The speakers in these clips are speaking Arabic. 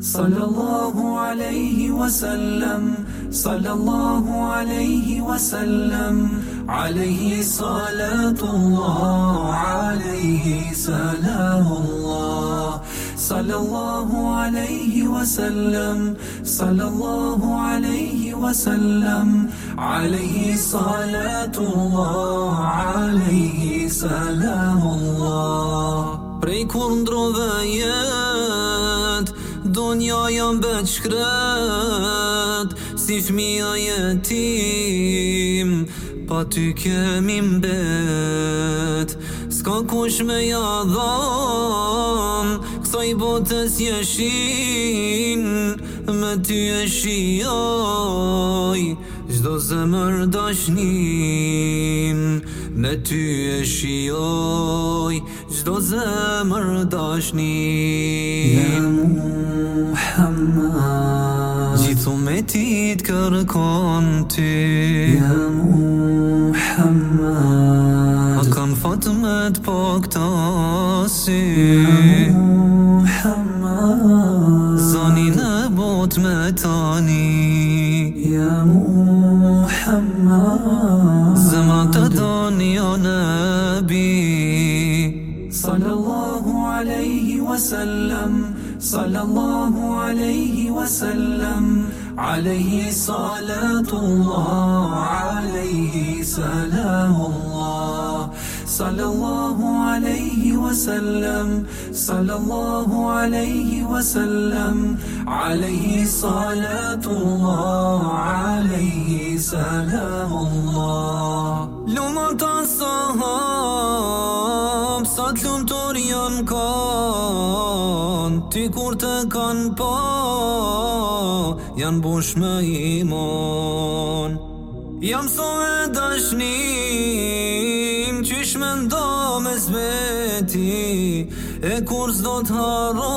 صلى الله عليه وسلم صلى الله عليه وسلم. عليه صلاة الله عليه سلام الله. صلى الله عليه وسلم صلى الله عليه وسلم. عليه صلاة الله عليه سلام الله. Prej kur ndrove Jam bet shkret Si fmija jetim Pa ty kemi mbet. Ska kush me jadhan Kësaj botës jeshin Me ty e shioj Gjdo zemër dashnin Me ty e shioj Gjdo zemër dashnin Muhammad. Gjithu me ti të kërkon ty. Ya Muhammad. A kam fatë me të po këta si? Muhammad. Zani në bot me tani. Ya Muhammad Të doni o nëbi صلى الله عليه وسلم. صلى الله عليه وسلم. عليه صلاة الله عليه سلام الله صلى الله عليه وسلم صلى الله عليه وسلم. عليه صلاة الله عليه سلام الله. Luma ta sahab Sa të lumë të janë kan Ty kur Jam so e dashnim Qysh me ndo me sveti E kur s'do t'harrohesh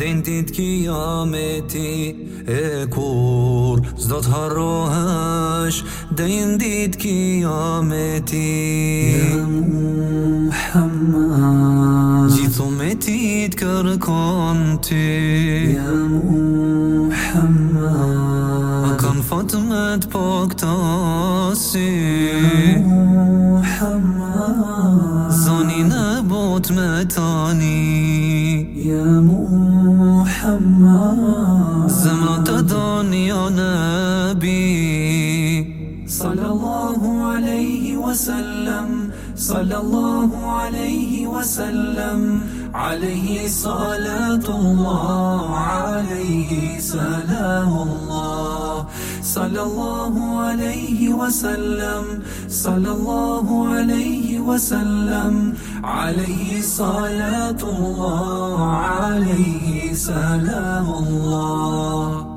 Dejnë dit kiameti E kur s'do t'harrohesh Dejnë dit kiameti Ja Muhammed Gjithu me ti t'kërkon ti. محمد Zoni në bot me tani يا محمد. të doni o nëbi صلى الله عليه وسلم. صلى الله عليه وسلم. عليه صلاة الله. عليه سلام الله. صلى الله عليه وسلم صلى الله عليه وسلم. عليه صلاة الله عليه سلام الله